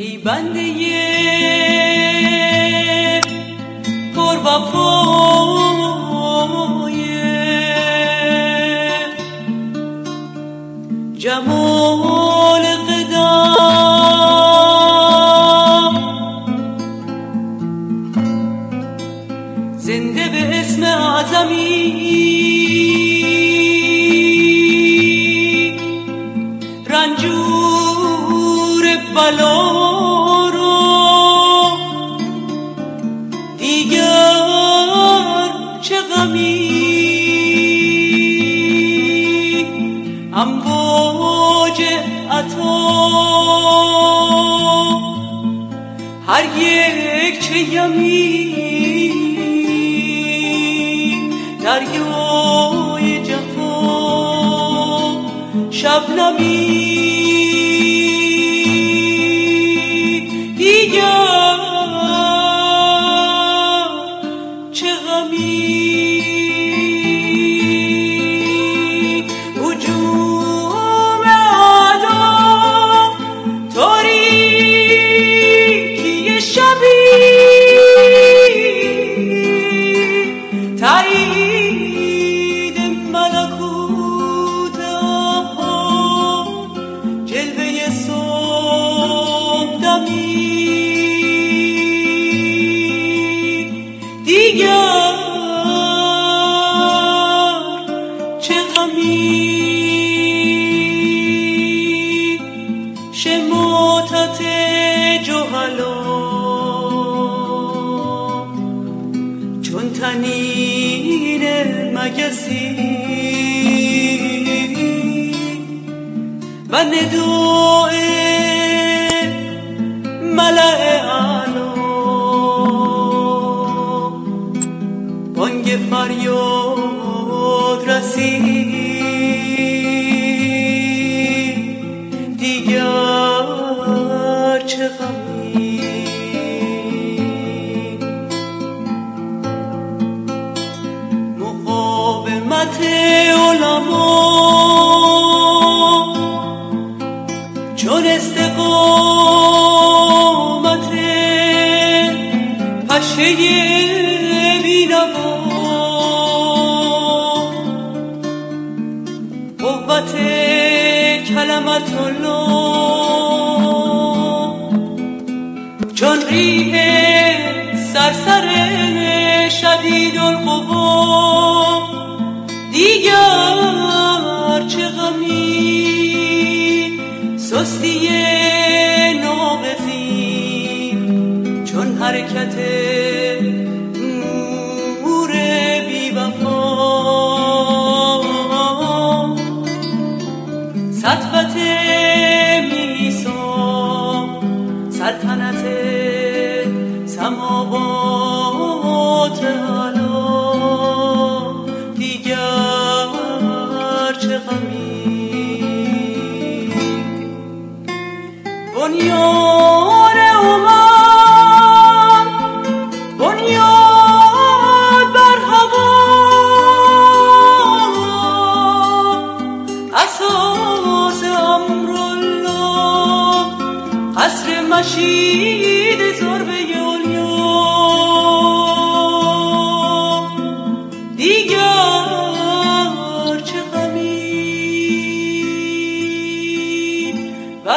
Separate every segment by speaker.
Speaker 1: ای بنده پر وفای جمال قدم زنده به اسم اعظمی. رنجور بلا. غمی امواج عطا. هر یک چه یمی دریای جفا. شبنمی شماتت تنین مگسی. و نداء ملع اعلا بانگ فریاد رسید. چه غمی مقاومت علما. چون استقامت پشه بینوا. قوت کلمت الله. سستی نابزیر چون حرکت مور بی وفا سطوت میسا سلطنت سماوات دیگر چه غمی؟ بنیان امم بنیاد بر هوا. اساس امرالله قصر مشید ضربه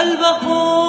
Speaker 1: البهار